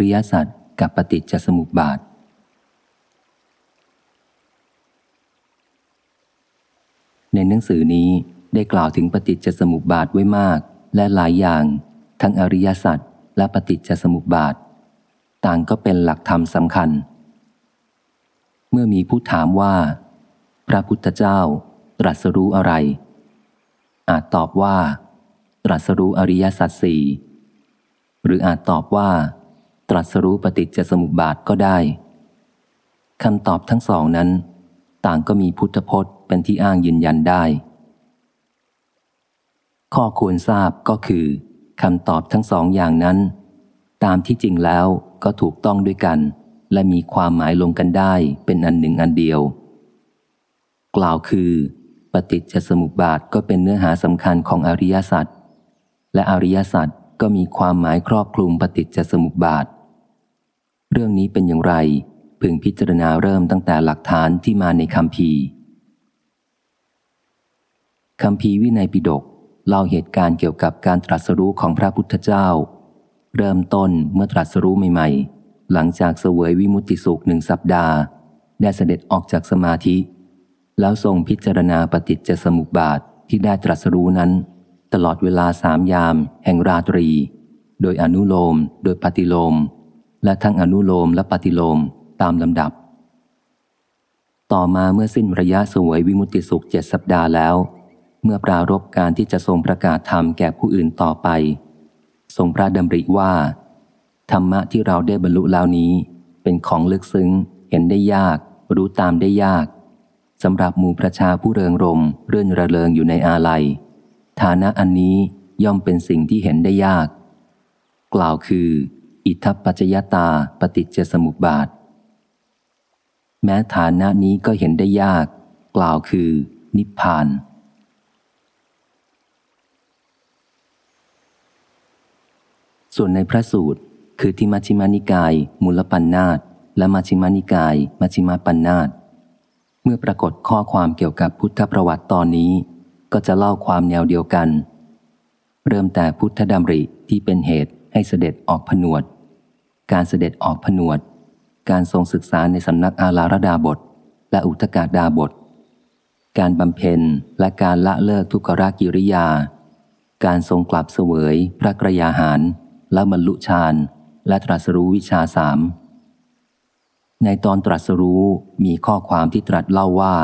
ริยสัจกับปฏิจจสมุปบาท ในหนังสือนี้ได้กล่าวถึงปฏิจจสมุปบาทไว้มาก และหลายอย่าง ทั้งอริยสัจและปฏิจจสมุปบาท ต่างก็เป็นหลักธรรมสำคัญ เมื่อมีผู้ถามว่า พระพุทธเจ้า ตรัสรู้อะไร อาจตอบว่า ตรัสรู้อริยสัจสี่หรืออาจตอบว่า ตรัสรู้ปฏิจจสมุปบาทก็ได้คำตอบทั้งสองนั้น ต่างก็มีพุทธพจน์เป็นที่อ้างยืนยันได้ ข้อควรทราบก็คือคำตอบทั้งสองอย่างนั้น ตามที่จริงแล้วก็ถูกต้องด้วยกัน และมีความหมายลงกันได้เป็นอันหนึ่งอันเดียว กล่าวคือ ปฏิจจสมุปบาทก็เป็นเนื้อหาสำคัญของอริยสัจและอริยสัจก็มีความหมายครอบคลุมปฏิจจสมุปบาท เรื่องนี้เป็นอย่างไร พึงพิจารณาเริ่มตั้งแต่หลักฐานที่มาในคำพีคำพีวินัยปิฎกเล่าเหตุการณ์เกี่ยวกับการตรัสรู้ของพระพุทธเจ้า เริ่มต้นเมื่อตรัสรู้ใหม่ๆ หลังจากเสวยวิมุตติสุขหนึ่งสัปดาห์ ได้เสด็จออกจากสมาธิ แล้วทรงพิจารณาปฏิจจสมุปบาทที่ได้ตรัสรู้นั้น ตลอดเวลาสามยาม แห่งราตรี โดยอนุโลม โดยปฏิโลม และทั้งอนุโลมและปฏิโลมตามลำดับ ต่อมาเมื่อสิ้นระยะสวยวิมุติสุขเจ็ดสัปดาห์แล้ว เมื่อปรารบการที่จะทรงประกาศธรรมแก่ผู้อื่นต่อไป ทรงพระดำริว่า ธรรมะที่เราได้บรรลุแล้วนี้ เป็นของลึกซึ้ง เห็นได้ยาก รู้ตามได้ยากสำหรับหมู่ประชาผู้เริงรมเรื่นระเริงอยู่ในอาลัย ฐานะอันนี้ย่อมเป็นสิ่งที่เห็นได้ยาก กล่าวคือ อิทัปปัจจยตาปฏิจจสมุปบาท แม้ฐานะนี้ก็เห็นได้ยาก กล่าวคือ นิพพาน ส่วนในพระสูตรคือที่มัชิมานิกาย มูลปัญนาตและมัชิมานิกาย มัชิมาปัญนาตเมื่อปรากฏข้อความเกี่ยวกับพุทธประวัติตอนนี้ ก็จะเล่าความแนวเดียวกัน เริ่มแต่พุทธดำริที่เป็นเหตุให้เสด็จออกผนวด การเสด็จออกผนวด การทรงศึกษาในสำนักอาลารดาบท และอุทกาดาบท การบำเพ็ญและการละเลิกทุกขรากิริยา การทรงกลับเสวยพระกรยาหาร และบรรลุฌานและตรัสรู้วิชาสามในตอนตรัสรู้มีข้อความที่ตรัสเล่าว่า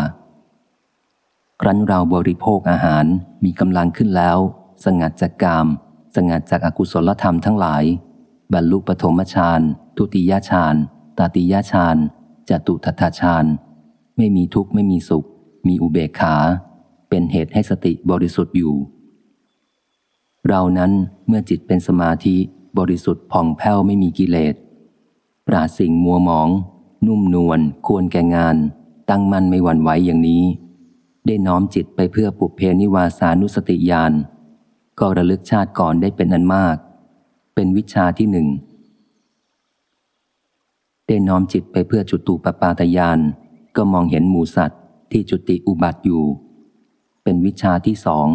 ครั้นเราบริโภคอาหารมีกำลังขึ้นแล้ว สงัดจากกาม สงัดจากอากุศลธรรมทั้งหลาย บรรลุปฐมฌานทุติยฌานตติยฌานจตุทัตฌานไม่มีทุกข์ไม่มีสุข มีอุเบกขา เป็นเหตุให้สติบริสุทธิ์อยู่ เรานั้นเมื่อจิตเป็นสมาธิบริสุทธิ์ผ่องแผ้วไม่มีกิเลส ปราสิ่งมัวหมอง นุ่มนวลควรแก่งาน ตั้งมั่นไม่หวั่นไหวอย่างนี้ ได้น้อมจิตไปเพื่อปุเพนิวาสานุสติญาณก็ระลึกชาติก่อนได้เป็นอันมาก เป็นวิชาที่หนึ่งได้น้อมจิตไปเพื่อจุตูปปาตยาน ก็มองเห็นหมูสัตว์ที่จุติอุบัติอยู่ เป็นวิชาที่สอง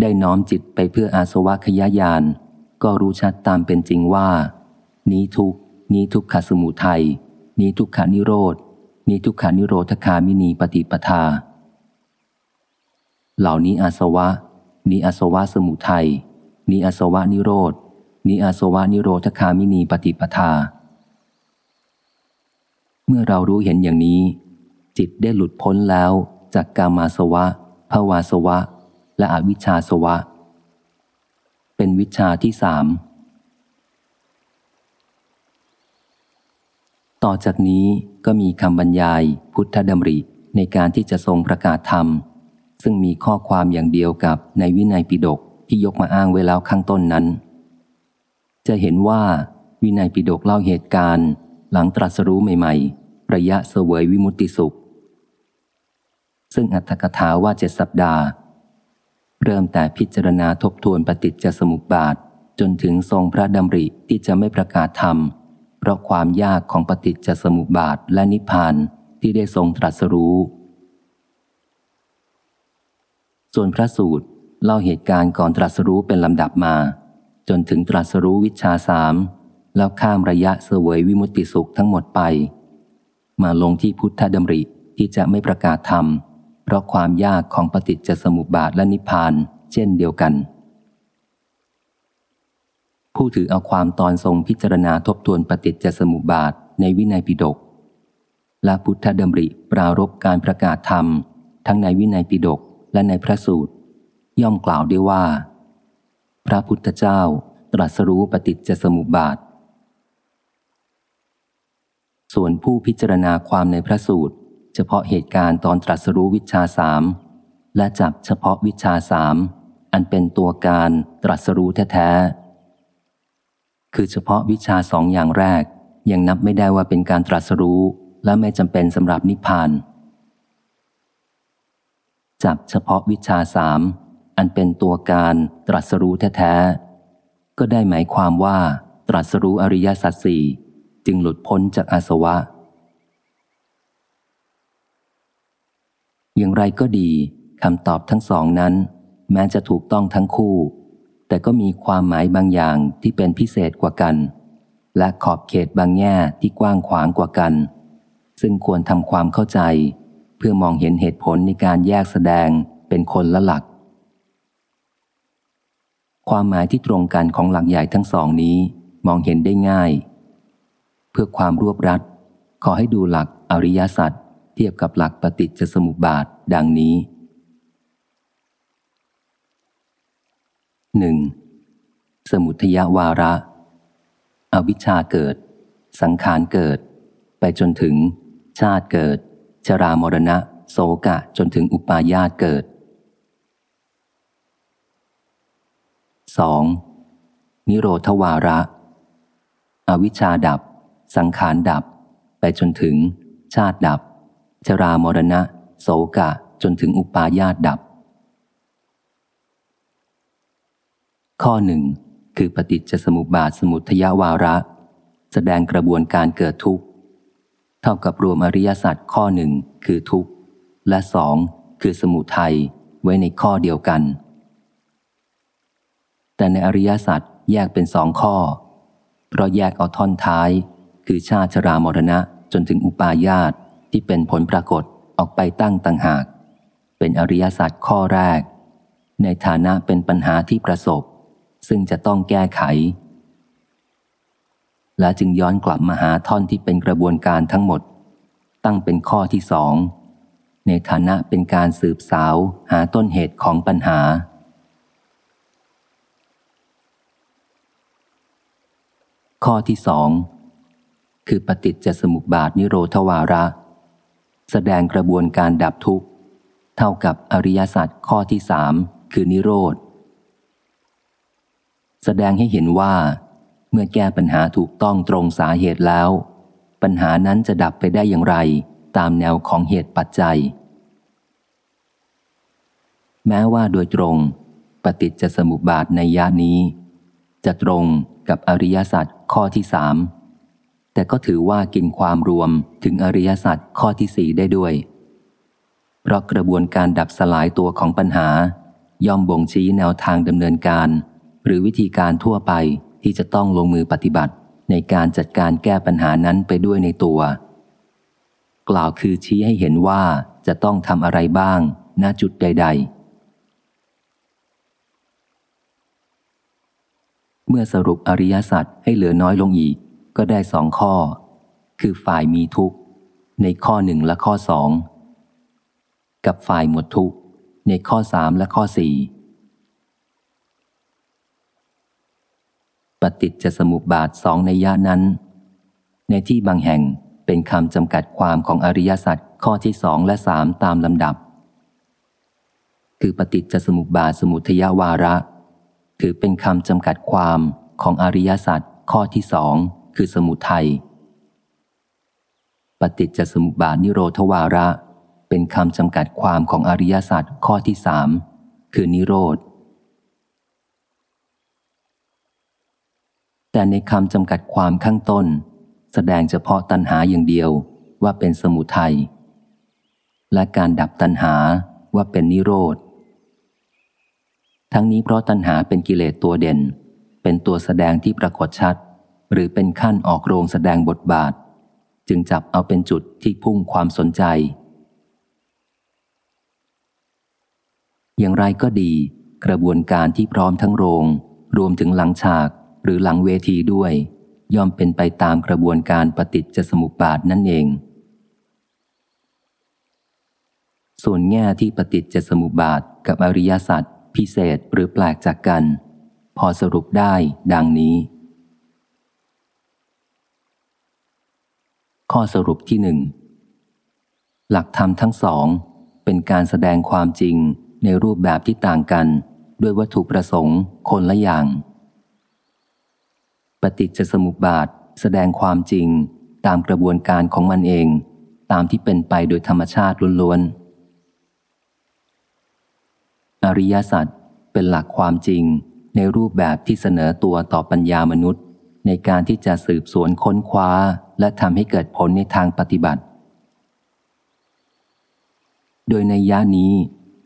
ได้น้อมจิตไปเพื่ออาสวะขยายาน ก็รู้ชัดตามเป็นจริงว่า นี้ทุกนี้ทุกขสมุทัย นี้ทุกขานิโรธนิทุกขานิโรธคามินีปฏิปทา เหล่านี้อาสวะ นี้อาสวะสมุทัย นี้อาสวะนิโรธนี้อาสวะนิโรธคามินีปฏิปทา เมื่อเรารู้เห็นอย่างนี้ จิตได้หลุดพ้นแล้วจากกามาสวะภาวาสวะ และอวิชชาสวะ เป็นวิชาที่สาม ต่อจากนี้ก็มีคำบรรยายพุทธดำริในการที่จะทรงประกาศธรรม ซึ่งมีข้อความอย่างเดียวกับในวินัยปิฎก ที่ยกมาอ้างไว้แล้วข้างต้นนั้น จะเห็นว่าวินัยปิฎกเล่าเหตุการณ์ หลังตรัสรู้ใหม่ ๆ ระยะเสวยวิมุตติสุข ซึ่งอัตถกถาว่าเจ็ดสัปดาห์ เริ่มแต่พิจารณาทบทวนปฏิจจสมุปบาท จนถึงทรงพระดำริที่จะไม่ประกาศธรรม เพราะความยากของปฏิจจสมุปบาทและนิพพานที่ได้ทรงตรัสรู้ ส่วนพระสูตร เล่าเหตุการณ์ก่อนตรัสรู้เป็นลำดับมา จนถึงตรัสรู้วิชาสามแล้วข้ามระยะเสวยวิมุตติสุขทั้งหมดไป มาลงที่พุทธดำริที่จะไม่ประกาศธรรม เพราะความยากของปฏิจจสมุปบาทและนิพพาน เช่นเดียวกัน ผู้ถือเอาความตอนทรงพิจารณาทบทวนปฏิจจสมุปบาทในวินัยปิฎกและพุทธดำริปรารบการประกาศธรรม ทั้งในวินัยปิฎกและในพระสูตร ย่อมกล่าวได้ว่า พระพุทธเจ้าตรัสรู้ปฏิจจสมุปบาท ส่วนผู้พิจารณาความในพระสูตร เฉพาะเหตุการณ์ตอนตรัสรู้วิชาสามและจับเฉพาะวิชาสามอันเป็นตัวการตรัสรู้แท้ๆ คือเฉพาะวิชาสองอย่างแรก ยังนับไม่ได้ว่าเป็นการตรัสรู้และไม่จำเป็นสำหรับนิพพานจับเฉพาะวิชาสาม อันเป็นตัวการตรัสรู้แท้ๆ ก็ได้หมายความว่าตรัสรู้อริยสัจสี่จึงหลุดพ้นจากอาสวะ อย่างไรก็ดีคำตอบทั้งสองนั้น แม้จะถูกต้องทั้งคู่ แต่ก็มีความหมายบางอย่างที่เป็นพิเศษกว่ากัน และขอบเขตบางแง่ที่กว้างขวางกว่ากัน ซึ่งควรทำความเข้าใจ เพื่อมองเห็นเหตุผลในการแยกแสดงเป็นคนละหลัก ความหมายที่ตรงกันของหลักใหญ่ทั้งสองนี้มองเห็นได้ง่าย เพื่อความรวบรัด ขอให้ดูหลักอริยสัจเทียบกับหลักปฏิจจสมุปบาทดังนี้หนึ่งสมุทยวาระ อวิชชาเกิด สังขารเกิด ไปจนถึง ชาติเกิด ชรามรณะ โสกะจนถึงอุปาญาตเกิด 2. นิโรธวาระ อวิชชาดับ สังขารดับ ไปจนถึง ชาติดับ ชรามรณะ โสกะ จนถึงอุปาญาตดับ ข้อหนึ่งคือปฏิจจสมุปบาทสมุทยวาระ แสดงกระบวนการเกิดทุกข์ เท่ากับรวมอริยสัจข้อหนึ่งคือทุกข์ และสองคือสมุทัยไว้ในข้อเดียวกัน แต่ในอริยสัจแยกเป็นสองข้อ เพราะแยกเอาท่อนท้าย คือชาติชรามรณะจนถึงอุปาญาตที่เป็นผลปรากฏออกไปตั้งต่างหาก เป็นอริยสัจข้อแรก ในฐานะเป็นปัญหาที่ประสบ ซึ่งจะต้องแก้ไข และจึงย้อนกลับมาหาท่อนที่เป็นกระบวนการทั้งหมด ตั้งเป็นข้อที่สองในฐานะเป็นการสืบสาวหาต้นเหตุของปัญหา ข้อที่สองคือปฏิจจสมุปบาทนิโรธวาระ แสดงกระบวนการดับทุกข์ เท่ากับอริยสัจข้อที่สามคือนิโรธ แสดงให้เห็นว่า เมื่อแก้ปัญหาถูกต้องตรงสาเหตุแล้ว ปัญหานั้นจะดับไปได้อย่างไร ตามแนวของเหตุปัจจัย แม้ว่าโดยตรง ปฏิจจสมุปบาทในยานี้ จะตรง กับอริยสัจข้อที่สามแต่ก็ถือว่ากินความรวมถึงอริยสัจข้อที่สี่ได้ด้วย เพราะกระบวนการดับสลายตัวของปัญหา ย่อมบ่งชี้แนวทางดำเนินการ หรือวิธีการทั่วไปที่จะต้องลงมือปฏิบัติ ในการจัดการแก้ปัญหานั้นไปด้วยในตัว กล่าวคือชี้ให้เห็นว่าจะต้องทำอะไรบ้าง ณจุดใด ๆ เมื่อสรุปอริยสัจให้เหลือน้อยลงอีก ก็ได้สองข้อ คือฝ่ายมีทุกข์ ในข้อหนึ่งและข้อสอง กับฝ่ายหมดทุกข์ ในข้อสามและข้อสี่ปฏิจจสมุปบาทสองในยะนั้น ในที่บางแห่งเป็นคำจำกัดความของอริยสัจข้อที่สองและสามตามลำดับ คือปฏิจจสมุปบาทสมุทยวาระ ถือเป็นคำจำกัดความของอริยสัจข้อที่สองคือสมุทัยปฏิจจสมุปบาทนิโรธวาระ เป็นคำจำกัดความของอริยสัจข้อที่สามคือนิโรธ แต่ในคำจำกัดความข้างต้น แสดงเฉพาะตัณหาอย่างเดียวว่าเป็นสมุทัยและการดับตัณหาว่าเป็นนิโรธ ทั้งนี้เพราะตัณหาเป็นกิเลสตัวเด่นเเป็นตัวแสดงที่ปรากฏชัด หรือเป็นขั้นออกโรงแสดงบทบาท จึงจับเอาเป็นจุดที่พุ่งความสนใจ อย่างไรก็ดี กระบวนการที่พร้อมทั้งโรง รวมถึงหลังฉากหรือหลังเวทีด้วย ย่อมเป็นไปตามกระบวนการปฏิจจสมุปบาทนั่นเอง ส่วนแง่ที่ปฏิจจสมุปบาทกับอริยสัจ พิเศษหรือแปลกจากกัน พอสรุปได้ดังนี้ ข้อสรุปที่หนึ่งหลักธรรมทั้งสองเป็นการแสดงความจริงในรูปแบบที่ต่างกัน ด้วยวัตถุประสงค์คนละอย่าง ปฏิจจสมุปบาทแสดงความจริงตามกระบวนการของมันเอง ตามที่เป็นไปโดยธรรมชาติล้วนๆ อริยสัจเป็นหลักความจริงในรูปแบบที่เสนอตัวต่อปัญญามนุษย์ ในการที่จะสืบสวนค้นคว้า และทำให้เกิดผลในทางปฏิบัติ โดยในย่านี้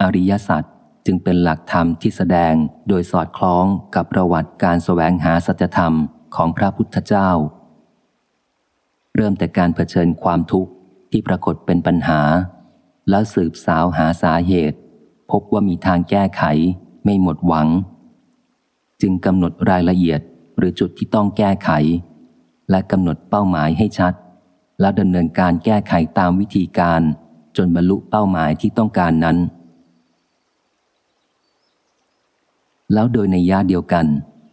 อริยสัจจึงเป็นหลักธรรมที่แสดงโดยสอดคล้องกับประวัติการสแสวงหาสัจธรรมของพระพุทธเจ้า เริ่มแต่การเผชิญความทุกข์ที่ปรากฏเป็นปัญหา แล้วสืบสาวหาสาเหตุ พบว่ามีทางแก้ไข ไม่หมดหวัง จึงกำหนดรายละเอียดหรือจุดที่ต้องแก้ไข และกำหนดเป้าหมายให้ชัด และดำเนินการแก้ไขตามวิธีการ จนบรรลุเป้าหมายที่ต้องการนั้น แล้วโดยในย่าเดียวกัน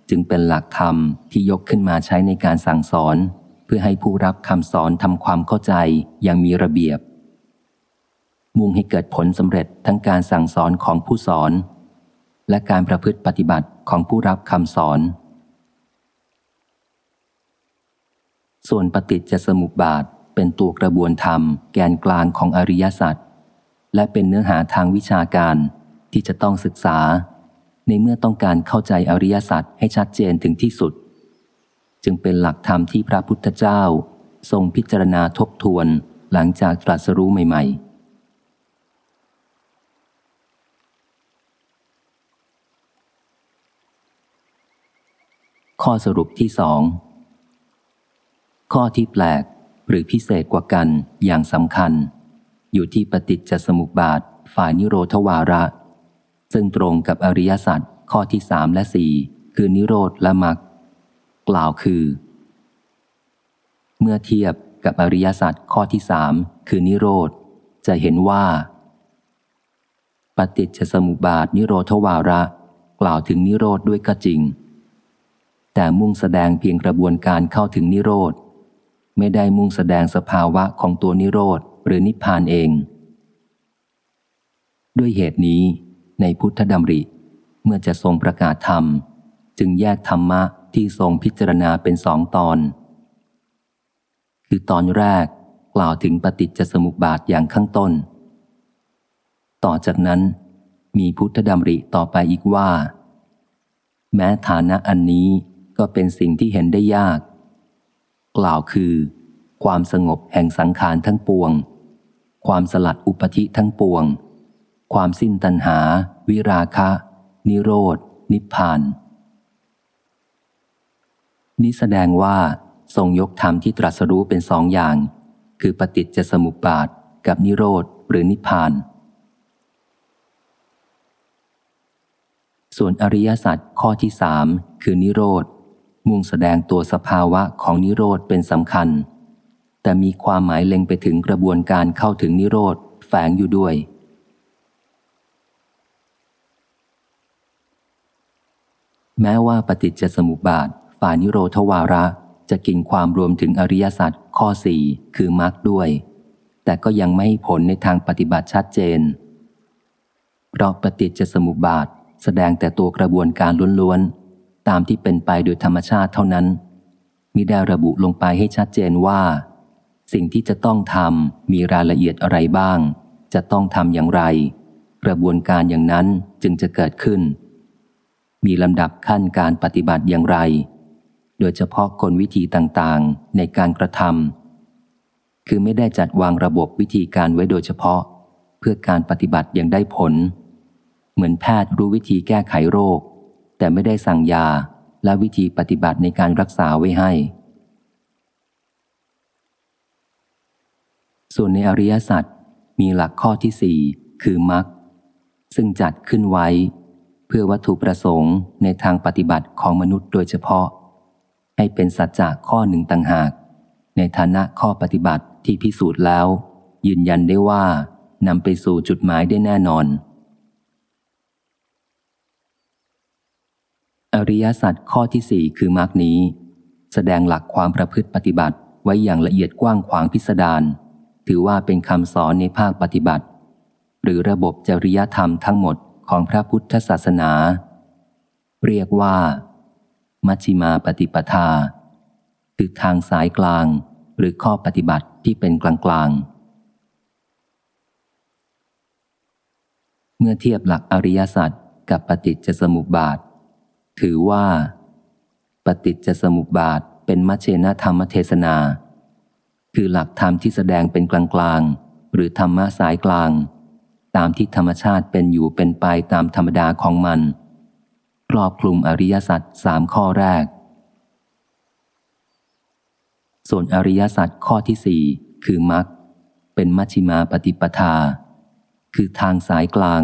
จึงเป็นหลักธรรมที่ยกขึ้นมาใช้ในการสั่งสอน เพื่อให้ผู้รับคำสอนทำความเข้าใจอย่างมีระเบียบ มุ่งให้เกิดผลสำเร็จทั้งการสั่งสอนของผู้สอน และการประพฤติปฏิบัติของผู้รับคำสอน ส่วนปฏิจจสมุปบาทเป็นตัวกระบวนธรรม แกนกลางของอริยสัจและเป็นเนื้อหาทางวิชาการที่จะต้องศึกษา ในเมื่อต้องการเข้าใจอริยสัจให้ชัดเจนถึงที่สุด จึงเป็นหลักธรรมที่พระพุทธเจ้า ทรงพิจารณาทบทวนหลังจากตรัสรู้ใหม่ ๆ ข้อสรุปที่สองข้อที่แปลกหรือพิเศษกว่ากันอย่างสำคัญ อยู่ที่ปฏิจจสมุปบาทฝ่ายนิโรธวาระ ซึ่งตรงกับอริยสัจข้อที่สามและสี่คือนิโรธและมรรคกล่าวคือ เมื่อเทียบกับอริยสัจข้อที่สามคือนิโรธ จะเห็นว่า ปฏิจจสมุปบาทนิโรธวาระ กล่าวถึงนิโรธด้วยก็จริง แต่มุ่งแสดงเพียงกระบวนการเข้าถึงนิโรธ ไม่ได้มุ่งแสดงสภาวะของตัวนิโรธหรือนิพพานเอง ด้วยเหตุนี้ ในพุทธดำริ เมื่อจะทรงประกาศธรรม จึงแยกธรรมะที่ทรงพิจารณาเป็นสองตอน คือตอนแรกกล่าวถึงปฏิจจสมุปบาทอย่างข้างต้น ต่อจากนั้น มีพุทธดำริต่อไปอีกว่า แม้ฐานะอันนี้ ก็เป็นสิ่งที่เห็นได้ยาก กล่าวคือ ความสงบแห่งสังขารทั้งปวง ความสลัดอุปธิทั้งปวง ความสิ้นตัณหา วิราคะ นิโรธนิพพาน นี้แสดงว่าทรงยกธรรมที่ตรัสรู้เป็นสองอย่าง คือปฏิจจสมุปบาทกับนิโรธหรือนิพพาน ส่วนอริยสัจข้อที่สามคือนิโรธ มุ่งแสดงตัวสภาวะของนิโรธเป็นสำคัญ แต่มีความหมายเล็งไปถึงกระบวนการเข้าถึงนิโรธแฝงอยู่ด้วย แม้ว่าปฏิจจสมุปบาทฝ่ายนิโรธวาระจะกินความรวมถึงอริยสัจข้อสี่คือมรรคด้วย แต่ก็ยังไม่ผลในทางปฏิบัติชัดเจน เพราะปฏิจจสมุปบาทแสดงแต่ตัวกระบวนการล้วนๆ ตามที่เป็นไปโดยธรรมชาติเท่านั้นมิได้ระบุลงไปให้ชัดเจนว่า สิ่งที่จะต้องทำมีรายละเอียดอะไรบ้าง จะต้องทำอย่างไร กระบวนการอย่างนั้นจึงจะเกิดขึ้น มีลำดับขั้นการปฏิบัติอย่างไร โดยเฉพาะกลวิธีต่างๆ ในการกระทำคือไม่ได้จัดวางระบบวิธีการไว้โดยเฉพาะ เพื่อการปฏิบัติอย่างได้ผล เหมือนแพทย์รู้วิธีแก้ไขโรค แต่ไม่ได้สั่งยาและวิธีปฏิบัติในการรักษาไว้ให้ ส่วนในอริยสัจมีหลักข้อที่สี่คือมรรคซึ่งจัดขึ้นไว้ เพื่อวัตถุประสงค์ในทางปฏิบัติของมนุษย์โดยเฉพาะ ให้เป็นสัจจะข้อหนึ่งต่างหาก ในฐานะข้อปฏิบัติที่พิสูจน์แล้ว ยืนยันได้ว่านำไปสู่จุดหมายได้แน่นอน อริยสัจข้อที่สี่คือมรรคนี้ แสดงหลักความประพฤติปฏิบัติไว้อย่างละเอียดกว้างขวางพิสดารถือว่าเป็นคำสอนในภาคปฏิบัติ หรือระบบจริยธรรมทั้งหมดของพระพุทธศาสนา เรียกว่า มัชฌิมาปฏิปทา คือทางสายกลางหรือข้อปฏิบัติที่เป็นกลางกลางเมื่อเทียบหลักอริยสัจกับปฏิจจสมุปบาท ถือว่า ปฏิจจสมุปบาทเป็นมัชเชนธรรมเทศนา คือหลักธรรมที่แสดงเป็นกลางกลางหรือธรรมะสายกลาง ตามที่ธรรมชาติเป็นอยู่เป็นไปตามธรรมดาของมัน ครอบคลุมอริยสัจสามข้อแรก ส่วนอริยสัจข้อที่สี่คือมรรคเป็นมัชฌิมาปฏิปทา คือทางสายกลาง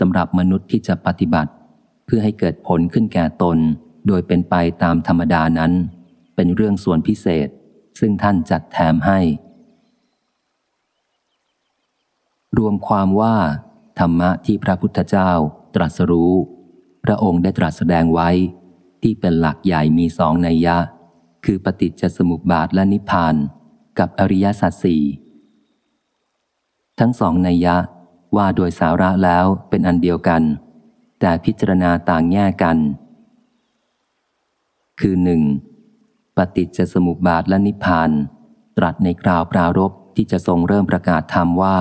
สำหรับมนุษย์ที่จะปฏิบัติ เพื่อให้เกิดผลขึ้นแก่ตน โดยเป็นไปตามธรรมดานั้น เป็นเรื่องส่วนพิเศษ ซึ่งท่านจัดแถมให้ รวมความว่า ธรรมะที่พระพุทธเจ้า ตรัสรู้ พระองค์ได้ตรัสแสดงไว้ ที่เป็นหลักใหญ่มีสองนัยยะ คือปฏิจจสมุปบาทและนิพพาน กับอริยสัจสี่ทั้งสองนัยยะว่าโดยสาระแล้วเป็นอันเดียวกัน แต่พิจารณาต่างแง่กัน คือหนึ่งปฏิจจสมุปบาทและนิพพาน ตรัสในคราวปรารบที่จะทรงเริ่มประกาศธรรมว่า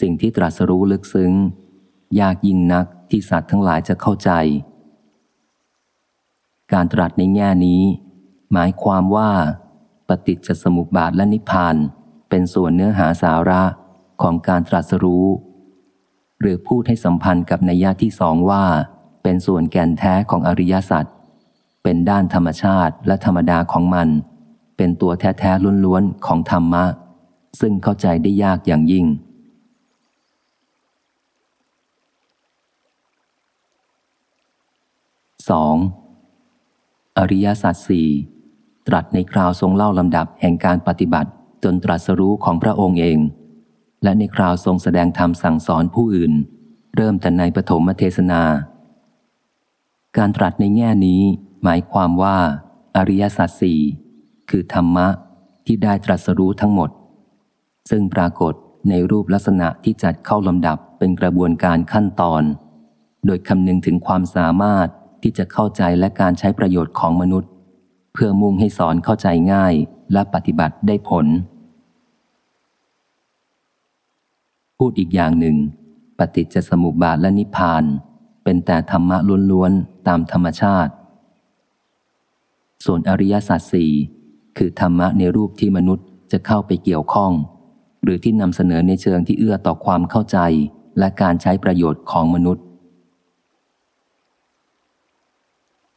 สิ่งที่ตรัสรู้ลึกซึ้ง ยากยิ่งนักที่สัตว์ทั้งหลายจะเข้าใจ การตรัสในแง่นี้ หมายความว่า ปฏิจจสมุปบาทและนิพพาน เป็นส่วนเนื้อหาสาระของการตรัสรู้ หรือพูดให้สัมพันธ์กับนัยยะที่สองว่า เป็นส่วนแก่นแท้ของอริยสัจเป็นด้านธรรมชาติและธรรมดาของมัน เป็นตัวแท้ๆล้วนๆของธรรมะ ซึ่งเข้าใจได้ยากอย่างยิ่ง 2. อริยสัจสี่ตรัสในคราวทรงเล่าลำดับแห่งการปฏิบัติ จนตรัสรู้ของพระองค์เอง และในคราวทรงแสดงธรรมสั่งสอนผู้อื่น เริ่มแต่ในปฐมเทศนา การตรัสในแง่นี้หมายความว่า อริยสัจสี่คือธรรมะที่ได้ตรัสรู้ทั้งหมด ซึ่งปรากฏในรูปลักษณะที่จัดเข้าลำดับเป็นกระบวนการขั้นตอน โดยคำนึงถึงความสามารถที่จะเข้าใจและการใช้ประโยชน์ของมนุษย์ เพื่อมุ่งให้สอนเข้าใจง่ายและปฏิบัติได้ผล พูดอีกอย่างหนึ่ง ปฏิจจสมุปบาทและนิพพาน เป็นแต่ธรรมะล้วนๆตามธรรมชาติ ส่วนอริยสัจสี่คือธรรมะในรูปที่มนุษย์จะเข้าไปเกี่ยวข้อง หรือที่นำเสนอในเชิงที่เอื้อต่อความเข้าใจและการใช้ประโยชน์ของมนุษย์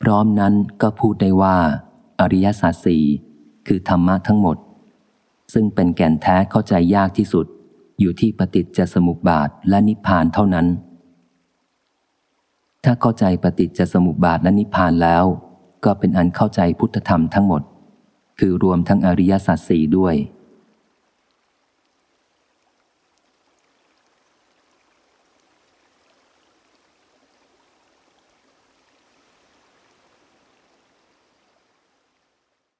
พร้อมนั้นก็พูดได้ว่า อริยสัจสี่คือธรรมะทั้งหมด ซึ่งเป็นแก่นแท้เข้าใจยากที่สุด อยู่ที่ปฏิจจสมุปบาทและนิพพานเท่านั้น ถ้าเข้าใจปฏิจจสมุปบาทและนิพพานแล้ว ก็เป็นอันเข้าใจพุทธธรรมทั้งหมด คือรวมทั้งอริยสัจสี่ด้วย